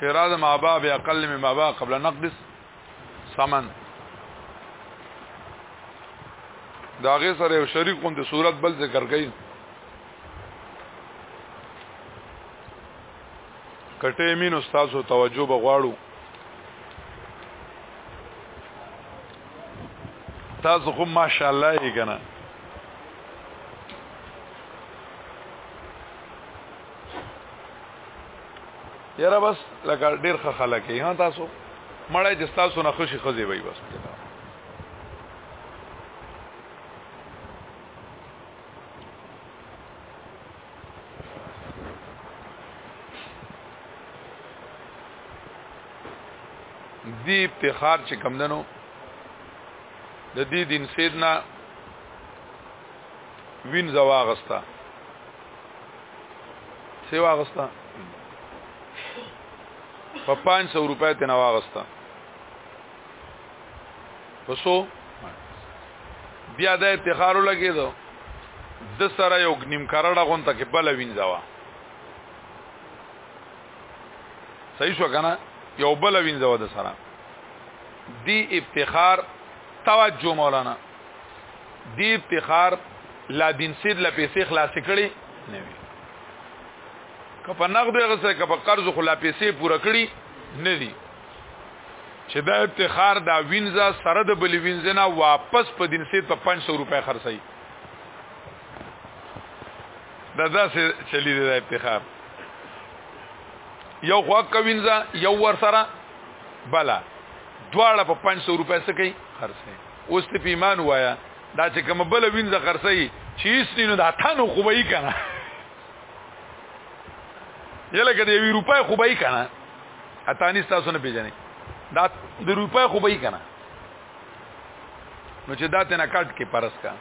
شراء ما باع باقل مما باع قبل نقد ثمن دا غي سره یو شریک غوندي صورت بل ذکر کړي کټه امین استاد او توجه بغواړو تاسو خو ماشاءالله یې کنه یاره بس لکه ډیر ښه خلک یې ها تاسو مړای چې تاسو نه خوشي خوځي وي بس دی افتخار چې کم دنو د دې دین سیدنا وینځه واغستا سی واغستا په 500 روپے ته نه واغستا پسو بیا د افتخار لګیدو د سره یو نیم کرړه غون ته کې بل وینځه وا صحیح شو کنه یو بل وینځه وا د سره دی افتخار توجه مولانا دی افتخار لا بن سید لا پیسې خلاص کړي نه وي که په نقد غسه که په قرض خو لا پیسې پوره کړي نه دي چې دا افتخار دا وینځه سره د بلی وینځنه واپس په دین سید په 500 روپۍ خرڅي دا داسې چلی دی دا افتخار یو خو کوینځه یو ور سره بلا دواړه په 500 روپۍ سکه خرڅي اوس ته پیمان وایا دا چې کوم بل وینځه خرڅي چې اسنی نو دا تانو خوبای کنه یله کده یو روپای خوبای کنه اتانی تاسو نه پیژنې دا د روپای خوبای کنه نو چې دا تنه کټ کې پرس کا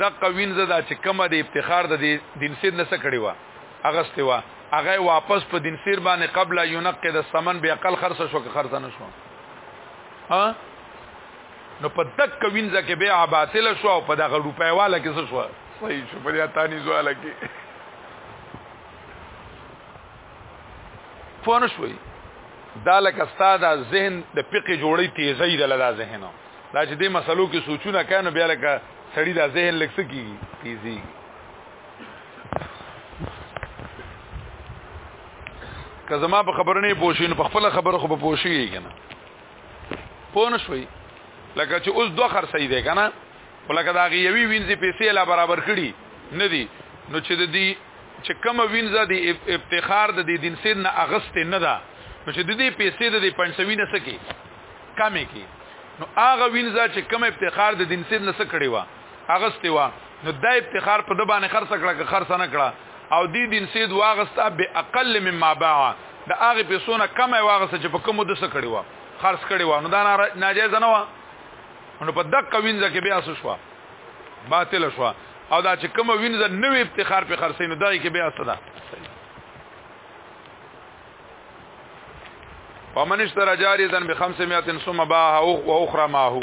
دغه وینځه دا چې کومه د افتخار د دین سید نسه کړی و اغسته و هغه واپس په دین سیر باندې قبل ينقد الثمن به عقل خرڅ شو که خرڅ نه شو ها نو په دک وینځه کې بیا باطل شو او په دغه روپۍ والا کې څه شو صحیح شو په دې تانی زواله کې فون شوي دا لکه استاد ذهن د پقې جوړې تیزی د لدا ذهن دا چې دې مسلو کې سوچونه کانو بیا لکه سړی دا ذهن لکس کیږي تیزی که زما په خبره نه پوښین په خپل خبره خو په پوښی کنه پون شوي لکه چې اوس دوه خرڅې دی کنه ولکه دا غیوی وینځي پیسې لا برابر کړي نه دي نو چې د دې چې کوم وینځه دی افتخار د دې دین سین نه اغست نه ده نو چې د دې پیسې د دې پنځوي نه سکی کمې کی نو هغه وینځه چې کوم افتخار د دین سین نه سکړي وا اغست وا نو دا افتخار په د باندې خرڅ کړه که خرڅ نه کړه او دی دین سید واغستا به اقل مما باع د هغه پیسونه کمه واغسته چې په کوم د څه کړي و خرڅ کړي و نو دا ناجیز نه و نو په دقه وینځه کې بیا څه شو باطل شو او دا چې کوم وینځه نوې افتخار په خرڅې نو دای کې بیا څه ده ومن اشترى جاريا ب 500 ثم باعها واخرى معه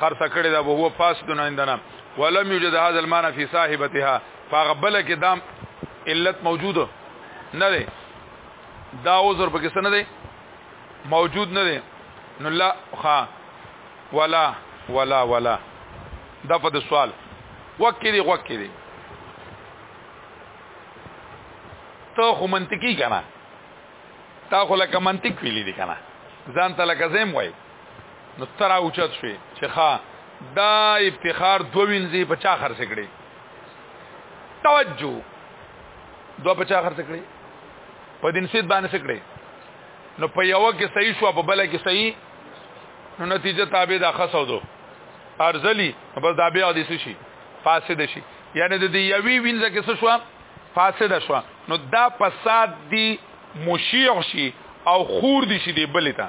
خرڅ کړی دا وو پاس دونه اندنه ولم یوجد هذا المعنى فی صاحبتها فغبل کې دام علت موجود نه دی دا عذر پکې څه نه دی موجود نه دی نو لا خا ولا ولا ولا دا په سوال وکړي وکړي ته خو منطقي کنه تا خو لکه منطق ویلی دی کنه ځان ته لکه زم وای نو ترا اوچت شوی چې ښا دا افتخار دو وینځي په چا خرڅ کړي توجه دو په چا خرڅ کړي په دین سید باندې سکړي نو په یو کې صحیح شو په بل کې صحیح نو نتیجه تابع دا خسو دو ارزلی بس دا بیا دي شي فاسد شي یعنی د دې یوی وینځه کې څه شو فاسد شو نو دا فساد دی مشیع شي او خور دي شي دی بلې ته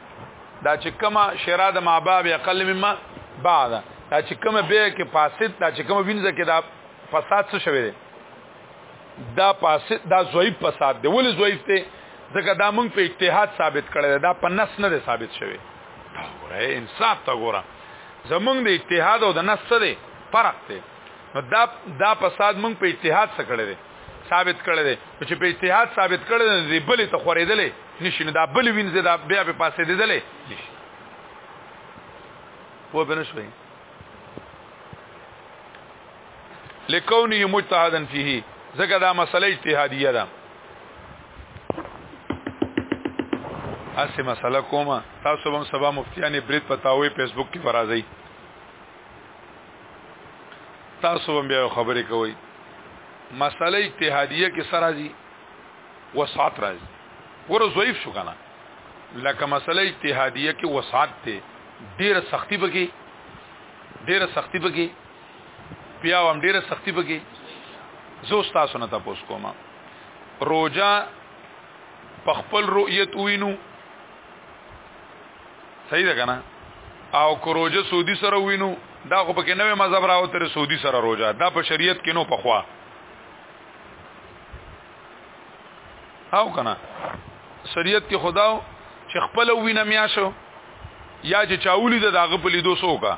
دا چې کما شرا د ماباب اقل مما بعد دا چې کما به کې فاسد دا چې کما وینځه کې دا فساد څه شوی دی دا فاسد دا ضعیف فساد دی ولې ضعیف دی ځکه دا موږ په اجتهاد ثابت کړی دا په نس نه دی ثابت شوی دا وره انصاف تا ګوره زمونږ د اجتهاد او د نس سره فرق دی نو دا دا فساد موږ په اجتهاد سره کړی دی ثابت کړی دی چې په اجتهاد ثابت کړی دی بل ته خوریدلې نشي دا بل وینځه دا بیا په پاسې دیدلې نشي و بنه شوي لکونه مجتهدا فيه ځکه دا مسله اجتهادیه ده اسی مسله کومه تاسو هم سبا مفتیان برید پتاوي فیسبوک کې فرازي تاسو هم بیا خبرې کوئ مسله اجتهادیه کې سره راځي وسعت راځي ور ضعیف شو کنه لکه مسله اجتهادیه کې وسعت ته ډیره سختی بګي ډیره سختی بګي بیا هم ډیره سختی بګي زه تاسو نه تاسو کوم روجا په خپل رؤیت وینو صحیح ده کنه او کروجه سعودي سره وینو دا خو پکې نوې مذهب راو تر سعودي سره روزه دا په شریعت کې نو پخوا او کنه شریعت کې خدا چې خپل وینه میاشو یا چې چاولی د داغه په لیدو سوکا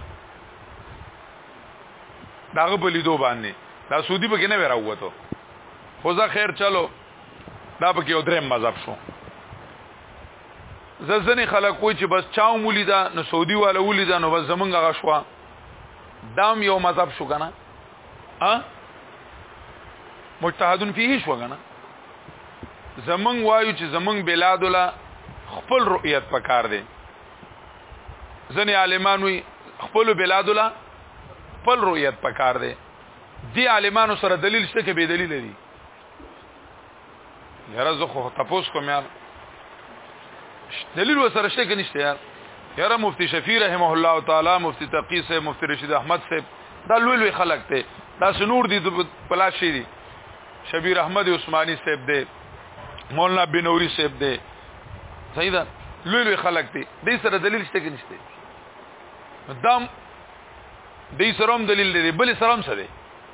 داغه په لیدو باندې دا سودی به نه وراوته خو ځا خیر چلو دا به کې او درې مذهب شو ځځنې خلک وای چې بس چاو مولي دا نو سعودي والا ولي دا نو بس زمونږ غشوا دام یو مذهب شو کنه ا مجتهدون فيه شو کنه زمونږ وایو چې زمونږ بلاد ولا خپل رؤیت پکار دی ځنې عالمانو خپل بلاد ولا خپل رؤیت پکار دی دی عالمانو سره دلیل شته کې به دلیل دی یاره زه خو تپوس کوم یار دلیل وسره شته کې نشته یار یاره مفتی شفیع رحمه الله تعالی مفتی تقی صاحب مفتی رشید احمد صاحب دا لوی لوی خلک ته دا سنور دي پلاشي دي شبیر احمد عثماني صاحب دی مولانا بنوري صاحب دی صحیح ده لوی لوی خلک دي دې سره دلیل شته کې نشته دام دې سره هم دلیل دی بل سره هم سره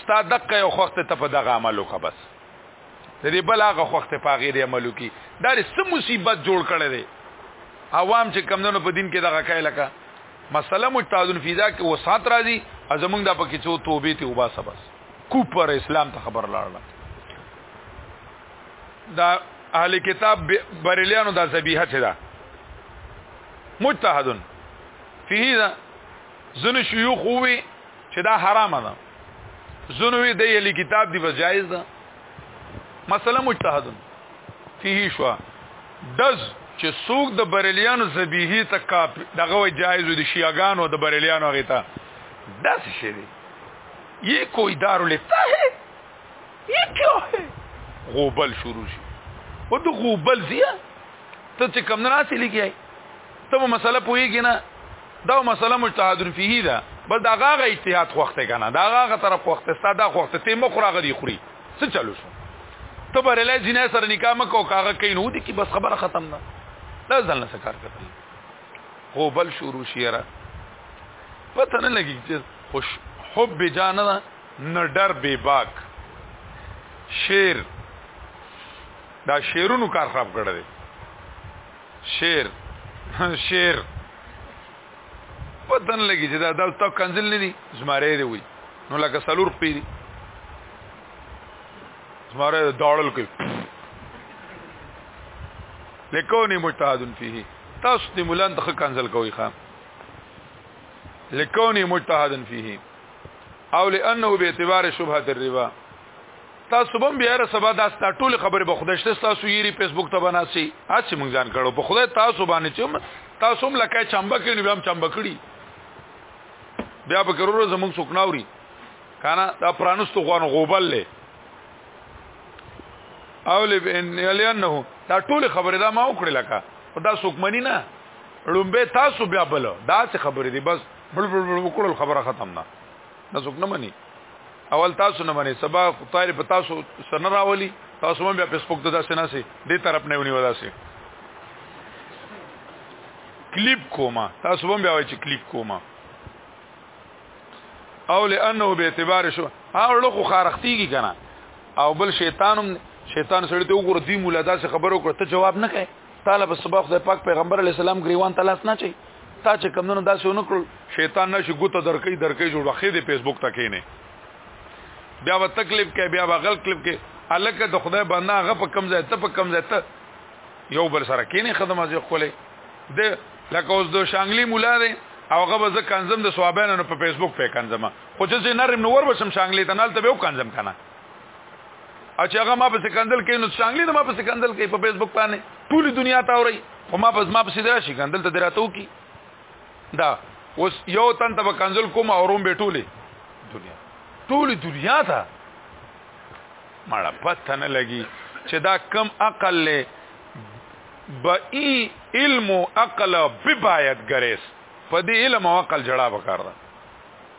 ستا دقه یو وخت ته په دغه عمل وکړه بس د دې بل هغه وخت په غیر عمل وکړي دا سم مصیبت جوړ کړي دي عوام چې کمندونو په دین کې دغه کای لکه مسله متعادن فیضا کې وسات راځي ازمنګ دا پکې څو توبې ته وبا سبس کو پر اسلام ته خبر لاړه دا اهل کتاب بریلیانو دا ذبیحه چې دا متحدن فيه دا ځنه شيوخ وي چې دا حرام ده ځنه وي د یلی کتاب دی جایز ده مثلا مجتهد فيه شو دز چې سوق د بریلیانو زبیهی ته کاپ دغه جایز دي شیعاګانو د بریلیانو غیتا داس شي دي یہ کوئی دار لتا ہے یہ کیا ہے غوبل شروع شي و د غوبل زیه ته چې کم نه راسي لګیای ته په مسله پوهیږي نه دا مسله مجتهد فيه ده بل دا غاغه اجتهاد خوخته کنه دا غاغه طرف خوخته ستا دا خوخته ته مخ راغ دی خوري څه چلو شو ته برلې جنې سره نکاح مکو کاغه کین ودی کی بس خبره ختم نه دا ځل نه سکار کتل هو بل شروع شیرا پته نه لګی چې خوش حب جان نه ډر بے باک شیر دا شیرونو کار خراب کړی شعر شعر پتن لګی چې دا د تو کنزل نه دي زماره دی وي نو لکه سلور پیری زماره داړل کوي لکونی مجتهدن فيه تاسو دې مولان ته کنزل کوي خام لکونی مجتهدن فيه او لانه به اعتبار شبهه الربا تاسو بم بیا سبا دا ستا ټول خبره به خدای شته تاسو یې فیسبوک ته بناسي هڅه مونږ ځان کړو په خدای تاسو باندې چې تاسو هم لکه چمبه کړي بیا هم چمبه کړي بیا به کرورو زمونږ سکناوري کنه دا پرانستو غوان غوبل له او لبن یلنه دا ټول خبره دا ما وکړه لکه دا سوکمنی نه لومبه تاسو بیا بل دا څه خبره دي بس بل بل وکړل خبره ختم نه دا سوک نه مني اول تاسو نه منې سبا خدای په تاسو سن راولي تاسو مې بیا فیسبوک ته داسې نه سي دې طرف نه ونی ودا سي کلیپ کوما تاسو هم بیا وای چې کلیپ کوما او لانه به اعتبار شو هغه لوخو خارختيږي کنه او بل شیطانم شیطان سره ته وګوره دی مولا دا خبرو کړ ته جواب نه کوي طالب سبا خدای پاک پیغمبر علی السلام گریوان تلاس نه چي تا چې کمونو داسې ونکړل شیطان نشي ګوته درکې درکې جوړ واخې دې فیسبوک ته کینې بیا و تکلیف کې بیا و غل کلیف کې الکه د خدای باندې هغه په کم ځای ته په کم ځای ته یو بل سره کینې خدمت ځې خولې د لکه اوس د شانګلی مولا دی او هغه به ځکه کنزم د ثوابانو په فیسبوک په کنزم خو چې نرم نور بشم شانګلی ته نال ته به کنزم کنه او چې هغه ما په سکندل کې نو څنګه نه ما په سکندل کې په فیسبوک باندې ټول دنیا ته اوري او ما په ما په سیده شي کندل ته دراتو کی دا اوس یو تن ته کندل کوم او روم به ټوله دنیا ټول دنیا ته مړه پته نه لګي چې دا کم عقل له بئی علم او عقل ببایت ګریس په دې علم او عقل جړه وکړه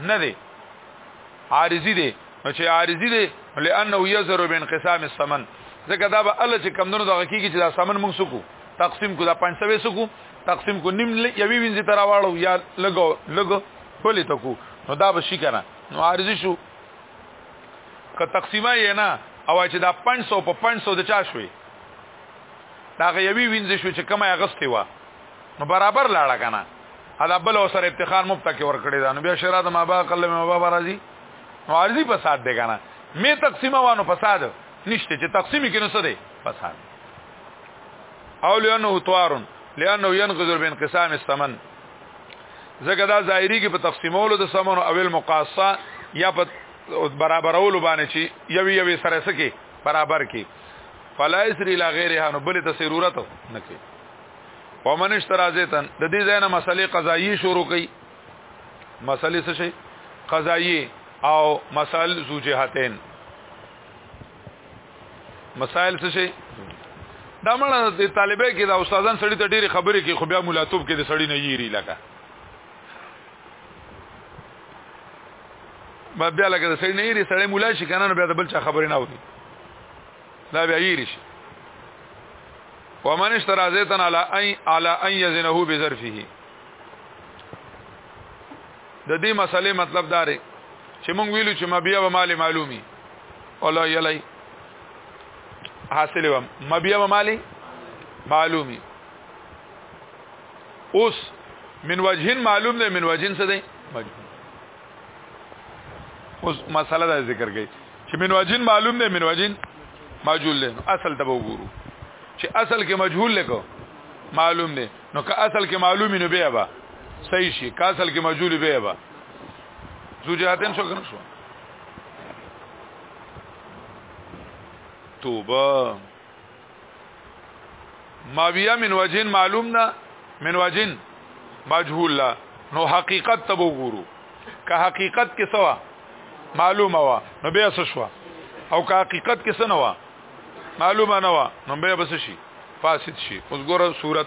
نه دی عارضی دی نو چې عارضی دی لانه یزر بانقسام الثمن ځکه دا به الله چې کمندونو دغه کیږي چې دا ثمن موږ سکو تقسیم کو دا 500 سکو تقسیم کو نیم یوی وینځي تر واړو یا لګو لګو ولې تکو نو دا به شي کنه نو عارضی شو که تقسیمه یې نه او چې دا 500 په 500 د چا شوي دا غیوی وینځي شو چې کمه اغستې و نو برابر لاړه کنه ادا بل اوسر افتخار مفتا کې ور کړی دا نو بیا شرا د ما با کله ما با راضي نو ارزي فساد دی کنه می تقسیمه وانه فساد نشته چې تقسیمي کې نو څه دی فساد او لانه توارن لانه ينقذ بانقسام الثمن زګه دا ظاهري کې په تقسیمولو د سمن او اول مقاصه یا په برابرولو باندې چې یوي یوي سره سکه برابر کې فلا اسری لا غیرها نو بل ته ضرورت نه کې ومن اشترا زیتن د دې ځای نه مسلې قضایي شروع کړي مسلې څه شي قضایي او مسائل ذو جهتين مسائل څه شي دا مړه د طالبې کې دا استادان سړي ته ډېری خبرې کې خو بیا ملاتوب کې د سړي نه یېری لکه ما بیا لکه د سړي نه یېری سړی مولا شي کنه بیا د بل چا خبرې نه اوري دا بیا یې شي ومن اشترى زيتا على ان على ان يزنه بظرفه د دې مسلې مطلب دا دی چې مونږ ویلو چې مبیا به مال معلومي الله یلی حاصل و مبیا به مال معلومي اوس من وجهن معلوم دی من وجهن څه دی اوس مسله دا ذکر کړي چې منوجین معلوم دی منوجین مجهول دی اصل ته وګورو چې اصل کې مجهول لکو معلوم دی نو که اصل کې معلوم نه بیا با صحیح شي که اصل کې مجهول بیا با زوجاتن شو کنه شو توبه ماویه من وجین معلوم نه من وجین مجهول لا نو حقیقت ته وګورو که حقیقت کې سوا معلومه وا نو بیا څه شو او که حقیقت کې څه نه وا معلومه نه وا نو بیا بس شي فاسد شي اوس ګوره صورت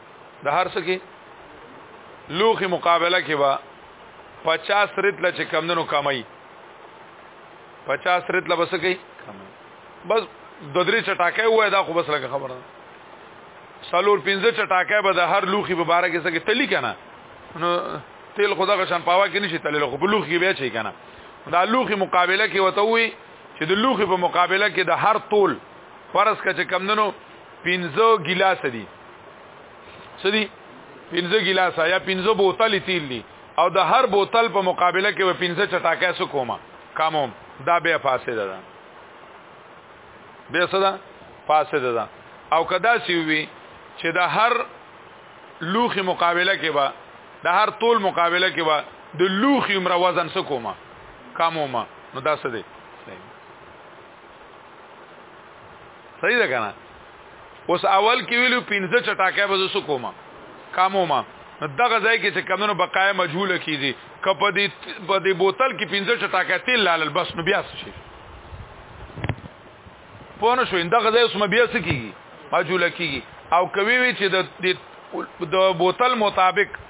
د هر څه کې لوخي مقابله کې با 50 رتل چې کمندونو کمای 50 رتل بس کوي بس د درې چټاکه وای دا خو بس لګه خبره سالور 15 چټاکه به د هر لوخي په باره کې څه کې تلی کنه نو تیل خدا غشان پاوا کې نشي تلل خو بلوخ کې بیا چي کنه دا لوخي مقابله کې وته وي چې د لوخي په مقابله کې د هر طول فرض کچ کمندنو پنځه ګلاس دي سدي پنځه ګلاس یا پنځه بوتل تیل دي او د هر بوتل په مقابله کې و پنځه چټاکه سو کومه کاموم دا به فاسده ده به صدا فاسده ده او کدا سی وی چې د هر لوخي مقابله کې با د هر طول مقابله کې با د لوخي عمر وزن سو کومه کامومه نو دا څه دی صحیح ده کنه اوس اول کې ویلو پنځه چټاکه به زسو کومه کامو ما دغه ځای کې چې کمونو بقای مجهوله کیږي کپه دې په دې بوتل کې پنځه چټاکه تیل لال بس نو بیا شي پونه شو دغه ځای اوس بیا سکیږي مجهوله کیږي او کوي وی چې د د بوتل مطابق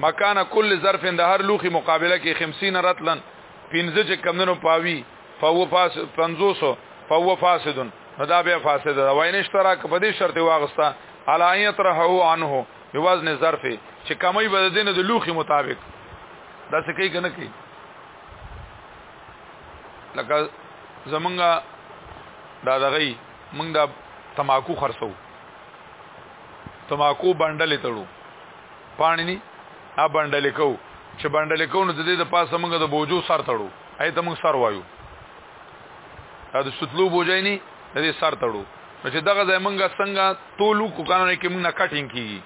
مکان کل ظرف د هر لوخي مقابله کې 50 رتلن پنځه چې کمندونو پاوي فهو فاس 500 فهو فاسد نو دا به فاسد ده وای نشترا که په دې شرط واغستا علایت رهو عنه په وزن ظرف چې کمی به دینه د لوخي مطابق دا څه کوي کنه کوي لکه زمونږه دا دغه مونږ دا تماکو خرڅو تماکو بندلې تړو پانی نه ا بندلې کو چې بندلې کو نو د دې د پاسه موږ د بوجو سر تړو اې ته موږ سر وایو دا د ستلو بوجای نه د دې سر تړو نو چې دغه ځای موږ څنګه تولو کو قانون کې موږ نه کټینګ کیږي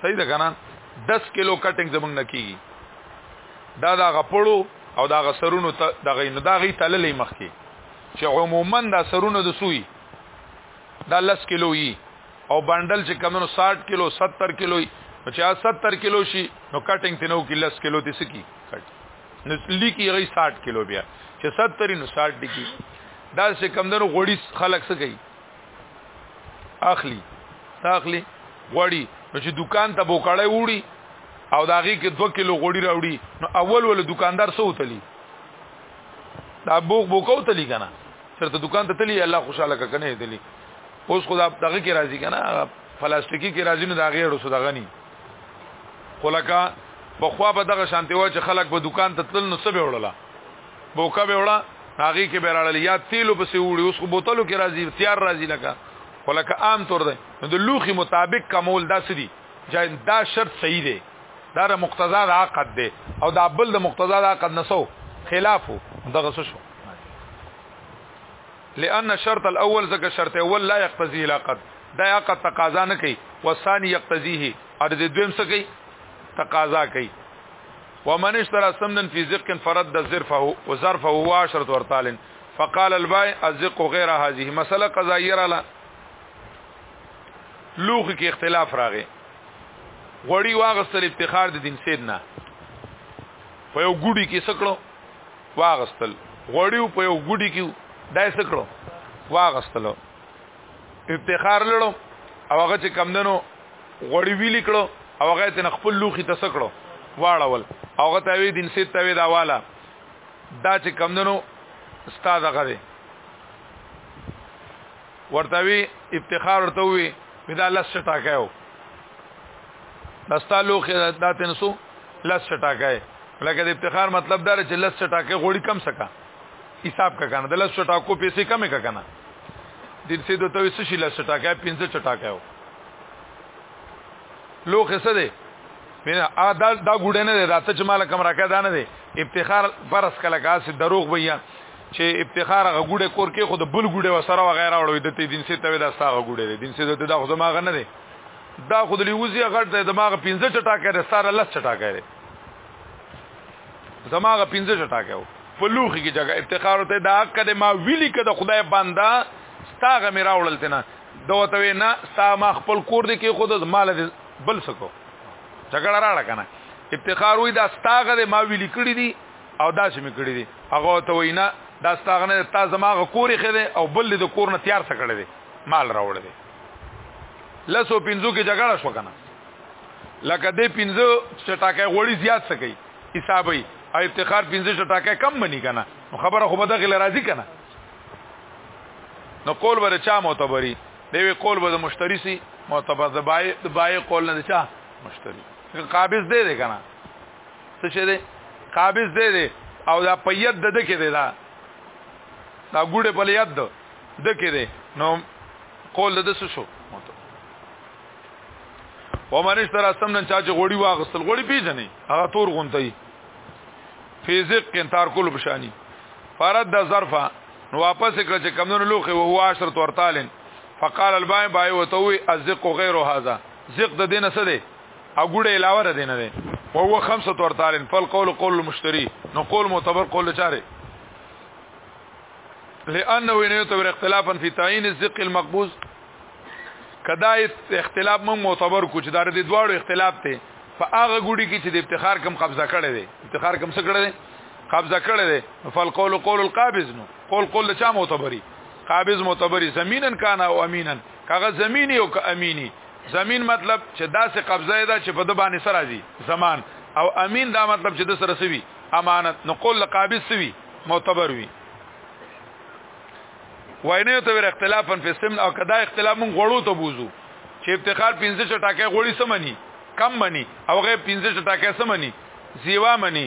صحیح ده کنه 10 کیلو کټینګ زمونږ نه کیږي دا دا غپړو او دا غسرونو ته دغه نو دا غي تللې مخکي چې عموما دا سرونه د سوی دا لس کلو یي او بندل چې کمنو 60 کلو 70 کلو یي نو چې 70 کلو شي نو کټینګ تنو کې لس کلو دي سکی کټ نو لیکي غي 60 کلو بیا چې 70 نو 60 دي کی دا چې کمندونو غوړي خلک څه کوي اخلي تاخلي غوړي نو چې دکان ته بوکړای وړي او داغي کې 2 کیلو غوړي راوړي نو اول ول دکاندار سو تلی دا بوک بوکو تلی کنه چرته دکان ته تلی الله خوشاله کنه تلی اوس خدا دغه کې راضی کنه فلسفیکی کې راضی نه دا غیړو سو دغه ني خلکا په خوا به دغه شانتی و چې خلک به دکان ته تل نو سبه وړله بوکا به وړه هغه کې به راړل یا تیلو په سی وړي اوس خو بوتلو کې راضی تیار راضی لکه ولکه عام تور دی نو د لوخي مطابق کمول داسې دي جای دا شرط صحیح دی دا د مقتضا د عقد دی او دا بل د مقتضا د عقد نسو خلاف دغه څه شو لأن الشرط الاول ځکه شرط اول لا يقتضي العقد دا عقد تقاضا نه کوي والثاني يقتضيه او د دویم څه کوي تقاضا کوي ومن اشترى سمنا في زق فرد ظرفه وظرفه هو عشرة ورطال فقال البائع الزق غير هذه مسألة قضائية را لوخ کې اختلاف راغی غوړی واغستل افتخار د دین سید نه په یو ګډي کې سکړو واغستل غوړی په یو ګډي کې دای سکړو واغستل افتخار لړو او هغه چې کمندنو غوړی وی لیکړو او هغه ته خپل لوخي ته سکړو واړول هغه ته وی دین سید ته وی دا والا دا چې کمندنو استاد غره ورته وی افتخار ورته وی بدا لس ټاکایو دستا لوخه دا تنسو لس ټاکای لکه د افتخار مطلب دا چې لس ټاکه غوړي کم سکا حساب کا کنه د لس ټاکو پیسې کم کا کنه د دې دوه توي سشي لس ټاکه 15 ټاکه یو لوخه څه دی مینا ا دا دا ګډه نه ده راته چې مال کم راکا دا نه ده افتخار فرض کله کاسه دروغ بیا چې افتخار غ ګوډه کور کې خود بل ګوډه وسره وغیرہ وړوي د تی دین سي ته دا ساغه ګوډه دي دین سي ته دا خو زماغه نه دي دا خود لیوزی غټ د دماغ 15 چټا کړي ساره لس چټا کړي دماغ 15 چټا کړي په لوخي کې جګه افتخار ته دا حق کده ما ویلی کده خدای بندا ستاغه مې راوړل تنه دوته نه ستا ما خپل کور دي کې خود مال بل سکو جګړه راړه کنه افتخار وې دا ستاغه ما ویلی کړی دي او دا چې مې کړی دي هغه ته وینا دا ستاغه نه تا زماغه کورې خده او بل د کور نه تیار څه کړی دي مال راوړ دي لسو پنځو کې جګړه شو کنه لکه دې پنځو چټاکه غوړی زیات څه کوي حسابي او افتخار پنځه چټاکه کم منی کنه خبره خو بدغه لرازي کنه نو قول بر چا معتبري دی قول بر مشتری سي معتبر د بای د بای قول نه چا مشتری قابض دی دی کنه څه شه دی قابض دی دی او دا په ید د دکې دی دا دا ګوډه په ید د دکې دی نو قول د څه شو و منش تر اسم نن چا چې غوړي واغستل غوړي پیژنې هغه تور غونتای فیزق کنتار کول بشانی فرد د ظرفه نو واپس کړ چې کمونو لوخه او هو 10 تورتالن فقال البای بای وتوي ازق غیر هذا زق د دینه څه دی او ګوډه علاوه ده نه ده او هو خمسه ورتالن فل قول قول المشتري نو قول معتبر قول چاره لانه وینه يعتبر اختلافا في تعيين الزق المقبوض کدا اختلاف موږ معتبر کو چې دا د دواړو اختلاف ته په هغه ګوډي کې چې د افتخار کم قبضه کړي دي افتخار کم څه کړي دي قبضه کړي دي فل قول قول القابض نو قول قول چا معتبري قابض معتبري زمينن کان او امينن کاغه زميني او اميني زمين مطلب چې داسې قبضه ده چې په د باندې سره راځي زمان او امين دا مطلب چې د سره سوي امانت نو قول قابض سوي معتبر وي وینه ته ور اختلافن په سم او کدا اختلاف مون غړو ته بوزو چې افتخار 15 چټاکه غوړي سمني کم مني او غي 15 چټاکه سمني زیوا مني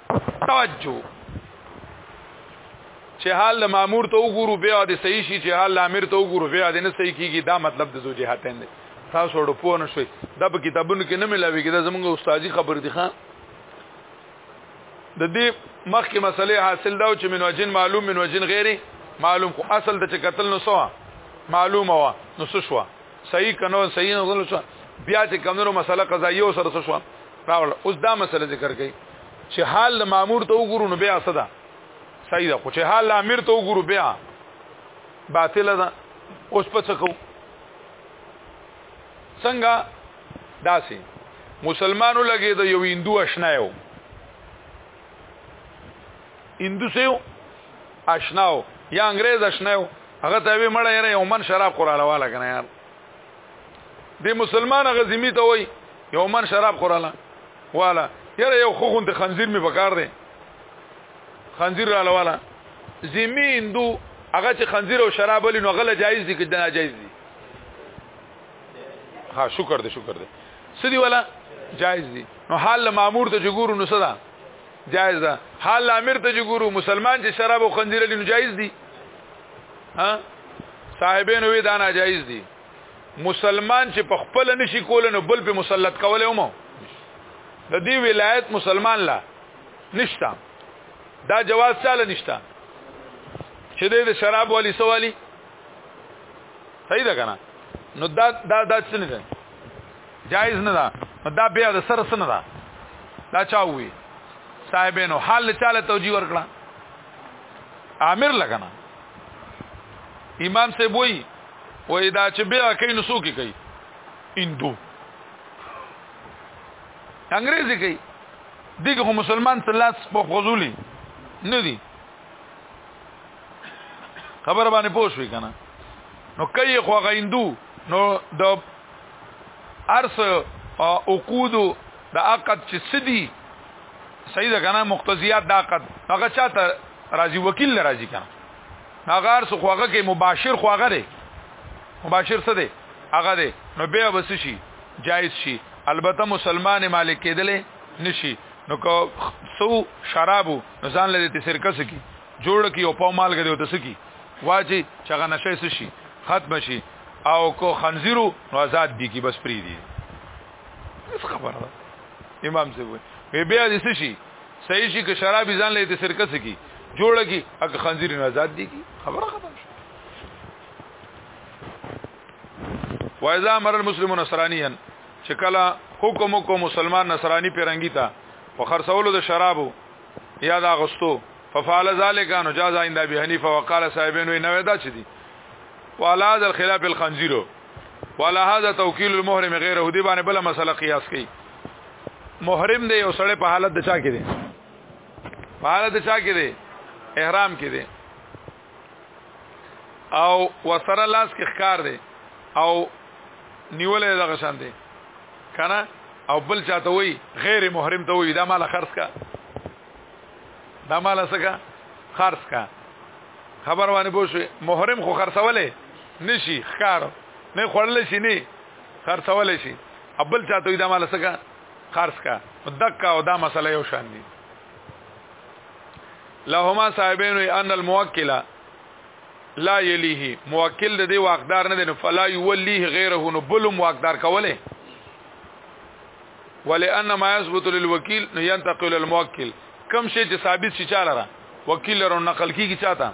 توجه چې حال د مامور ته وګورو بیا د صحیح شي چې حال امر ته وګورو بیا د نه صحیح کیږي دا مطلب د زوجهاتین دی تاسو ورو پوه نه شئ دا په کتابونو کې نه ملاوي کېده زمونږ استادي خبر دي خان د دې مخکې مسلې حاصل دا چې من وجن معلوم من وجن غیري معلوم خو اصل د چې قتل نو سوا معلوم وا نو شوا صحیح کنو صحیح نو شوا بیا چې کمنو مسله قضایي او سره شوا راول اوس دا مسله ذکر کړي چې حال د مامور ته وګورو نو بیا صدا صحیح ده خو چې حال امیر ته وګورو بیا باطل ده اوس په څه کو څنګه داسې مسلمانو لګي د یو هندو آشنا یو هندو سیو آشناو یا انګريز آشناو هغه ته وی مړ یې یو من شراب قراله والا کنه یار دی مسلمان غزیمی ته وای یو من شراب خوراله والا یره یو خو خون ته خنزیر می پکار دی خنزیر را لواله زمی هندو هغه چې خنزیر او شراب لري نو غله جایز دي که نه جایز دي ها شکر دې شکر دې سدي ولا جایز دي نو حال مامور ته جګورو نو صدا جائز ده حال امیر ته جګورو مسلمان چې شراب او خنزیر لینو جائز دي ها صاحبین وی دا نه جائز دي مسلمان چې په خپل نشي کول نو بل په مسلط کول هم د دې ولایت مسلمان لا نشتا دا جواز چاله نشتا چې د شراب والی سوالی صحیح ده کنه نو دا دا دا څه نه ده جایز نه ده دا بیا د سر سن ده دا چا وی صاحبینو حال چاله توجیه ورکړه امر لګنا امام سے وای وای دا چې بیا کوي نو سو کې کوي اندو انګريزي کوي دغه مسلمان تلاس په غزولي نه دي خبر باندې پوښوي کنه نو کوي خو غیندو نو د ارس عقود د عقد چې سدي صحیح ده کنه مقتضیات د عقد هغه چاته راضي وکیل راضي کنه هغه ارس خوغه کې مباشر خوغه دی مباشر څه دی هغه دی نو بیا بس شي جایز شي البته مسلمان مالک کېدلې نشي نو کو سو شرابو ځان لري تسرکس کی جوړ کی او په مال کې دوت سکی واچي چې هغه نشه څه شي ختم شي او کو خنزیرو نو آزاد دي کی بس پری دي څه خبره ده امام څه وي به بیا دې څه شي صحیح شي که شراب ځان لې ته سرکه سکی جوړه کی اګه خنزیر نو آزاد دي کی خبره ختم شي وایذا مر المسلمون نصرانیان چې کله حکم کو مسلمان نصرانی پیرنګی تا په خرڅولو د شرابو یا د غستو ففعل ذلك انه جاز عند ابي حنيفه وقال صاحبين وي نوې دا چي دي وعلى هذا الخلاف الخنزير وعلى هذا توكيل المحرم غيره دي باندې بل مسله قياس کوي محرم دی یو سړی په حالت د چا کې دی په حالت د چا کې دی احرام کې دی او وسره لاس کې ښکار دی او نیولې دغه شان دی کنه او بل چاته وای غیر محرم ته وای دا مال خرڅ کا دا مال اسکا خرڅ کا خبر باندې پوښي محرم خو خرڅولې نشي خکار نه خړل شي نه خرڅولې شي ابل چاته دا مال اسکا خرڅ کا دکا او دا مسله یو شان دي لهما صاحبین ان الموکله لا یلیه موکل د دې واقدار نه دی نو فلا یولیه غیره نو بلم واقدار کوله ولئن ما يثبت للوکیل نو ينتقل الموکل کم شي چې ثابت شي چاله را وکیل لرو نقل کیږي چاته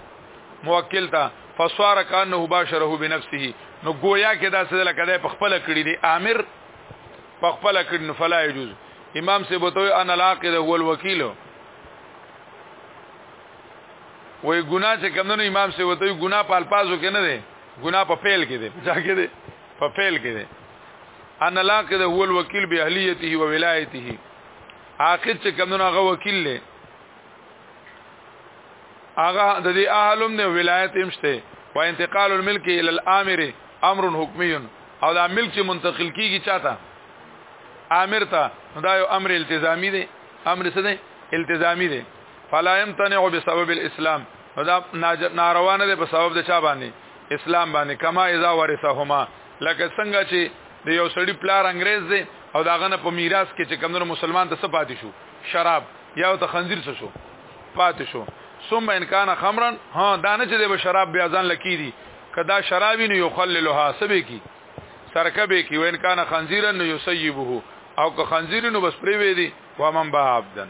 موکل ته فسوار کانه باشره بنفسه نو گویا کې دا څه لکه د خپل کړي دي امر په خپل کړي نو فلا يجوز امام سے بتوي ان العاقد هو الوکیل وای ګنا چې کمنو امام سے بتوي ګنا په الفاظو کې نه دي ګنا په فعل کې دي ځکه دي په فعل کې دي ان العاقد هو الوکیل به اهلیته و ولایته عاقد چې کمونه هغه وکیل له هغه د دې اهلم نه ولایت امشته و انتقال الملک الى الامر امر حکمی او دا ملک چې منتقل کیږي چاته امر ته دا یو امر التزامی دی امر څه دی التزامی دی فلا يمتنع بسبب الاسلام دا ناروا نه دی په سبب د چا باندې اسلام باندې کما اذا ورثهما لکه څنګه چې د یو سړی پلار انګريز دی او داغه نه په میراث کې چې کمنو مسلمان ته سپاتې شو شراب یا ته خنزیر څه شو پاتې شو ثم ان کان خمرن ها دا نه چې د شراب بیا ځان لکی دي کدا شرابی نه یخللها سبه کی سرکبه کی وین کان خنزیرن نو یسیبه او که خنزیر نو بس پری وی دي ومن با عبدن